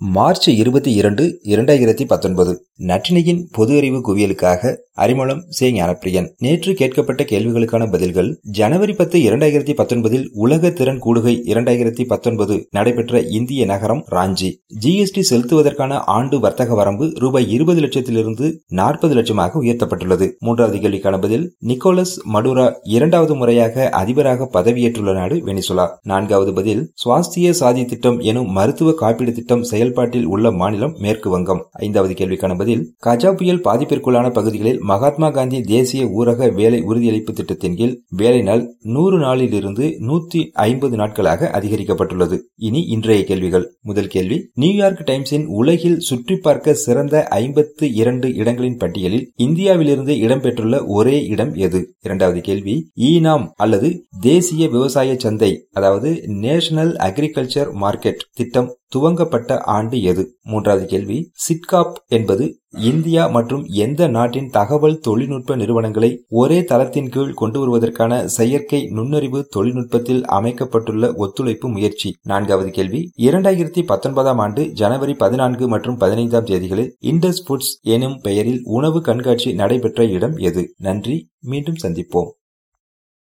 March இருபத்தி இரண்டு இரண்டாயிரத்தி பத்தொன்பது நற்றினையின் பொது அறிவு குவியலுக்காக அறிமுகம் சே ஞானப்பிரியன். நேற்று கேட்கப்பட்ட கேள்விகளுக்கான பதில்கள் ஜனவரி பத்து இரண்டாயிரத்தி பத்தொன்பதில் உலக திறன் கூடுகை இரண்டாயிரத்தி பத்தொன்பது நடைபெற்ற இந்திய நகரம் ராஞ்சி. ஜிஎஸ்டி செலுத்துவதற்கான ஆண்டு வர்த்தக வரம்பு ரூபாய் இருபது லட்சத்திலிருந்து நாற்பது லட்சமாக உயர்த்தப்பட்டுள்ளது. மூன்றாவது கேள்விக்கான பதில் நிக்கோலஸ் மடுரா இரண்டாவது முறையாக அதிபராக பதவியேற்றுள்ள நாடு வெனிசுலா. நான்காவது பதில் சுவாஸ்திய சாதி திட்டம் எனும் மருத்துவ காப்பீடு திட்டம் செயல்பாட்டில் உள்ள மாநிலம் மேற்கு வங்கம். ஐந்தாவது கேள்விக்கான பதில் கஜா புயல் பாதிப்பிற்குள்ளான பகுதிகளில் மகாத்மா காந்தி தேசிய ஊரக வேலை உறுதியளிப்பு திட்டத்தின் கீழ் வேலை நாள் நூறு நாளிலிருந்து நூத்தி ஐம்பது நாட்களாக அதிகரிக்கப்பட்டுள்ளது. இனி இன்றைய கேள்விகள். முதல் கேள்வி நியூயார்க் டைம்ஸின் உலகில் சுற்றி பார்க்க சிறந்த ஐம்பத்து இரண்டு இடங்களின் பட்டியலில் இந்தியாவிலிருந்து இடம்பெற்றுள்ள ஒரே இடம் எது? இரண்டாவது கேள்வி ஈனாம் அல்லது தேசிய விவசாய சந்தை அதாவது நேஷனல் அக்ரிகல்ச்சர் மார்க்கெட் திட்டம் துவங்கப்பட்ட ஆண்டு எது? மூன்றாவது கேள்வி. சிட்காப் என்பது இந்தியா மற்றும் எந்த நாட்டின் தகவல் தொழில்நுட்ப நிறுவனங்களை ஒரே தளத்தின் கீழ் கொண்டு வருவதற்கான செயற்கை நுண்ணறிவு தொழில்நுட்பத்தில் அமைக்கப்பட்டுள்ள ஒத்துழைப்பு முயற்சி? நான்காவது கேள்வி. இரண்டாயிரத்தி பத்தொன்பதாம் ஆண்டு ஜனவரி பதினான்கு மற்றும் பதினைந்தாம் தேதிகளில் இண்டஸ் ஃபுட்ஸ் எனும் பெயரில் உணவு கண்காட்சி நடைபெற்ற இடம் எது? நன்றி. மீண்டும் சந்திப்போம்.